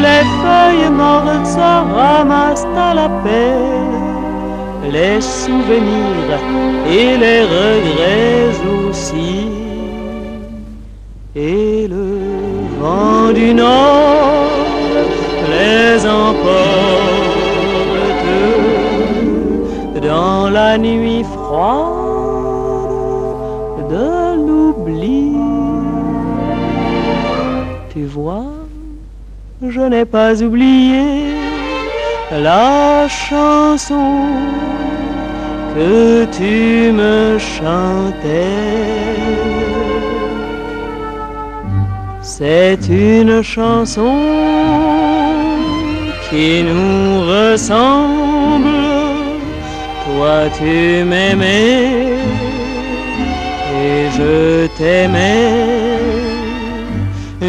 لگ سام پے شوسی نی سو لانیلی جیے سن ساسو کھینو سو میں